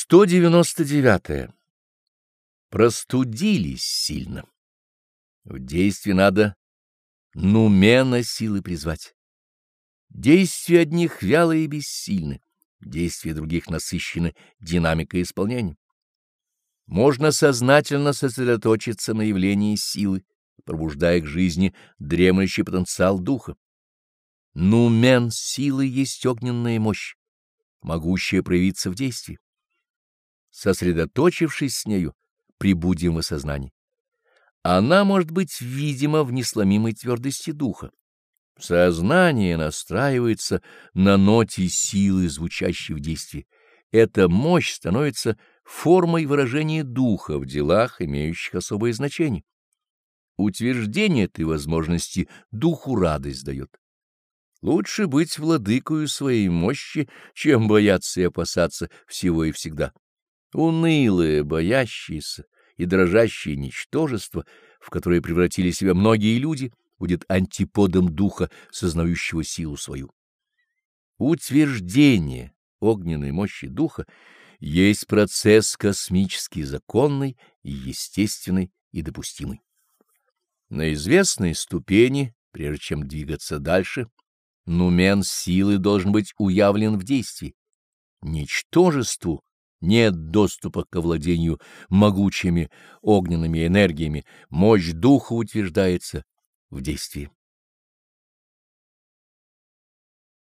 199. -е. Простудились сильно. В действии надо нумена силы призвать. Действия одних вялые и бессильны, действия других насыщены динамикой исполнения. Можно сознательно сосредоточиться на явлении силы, пробуждая к жизни дремлющий потенциал духа. Нумен силы есть огненная мощь, могущая проявиться в действии сосредоточившись с нею, прибудем в осознании. Она может быть видима в несломимой твердости духа. Сознание настраивается на ноте силы, звучащей в действии. Эта мощь становится формой выражения духа в делах, имеющих особое значение. Утверждение этой возможности духу радость дает. Лучше быть владыкою своей мощи, чем бояться и опасаться всего и всегда. Унылое, боящееся и дрожащее ничтожество, в которое превратили себя многие люди, будет антиподом духа, сознающего силу свою. Утверждение огненной мощи духа есть процесс космический, законный и естественный и допустимый. На известной ступени, прежде чем двигаться дальше, нумен силы должен быть уявлен в действии. Ничтожеству нет доступа к овладению могучими огненными энергиями, мощь духа утверждается в действии.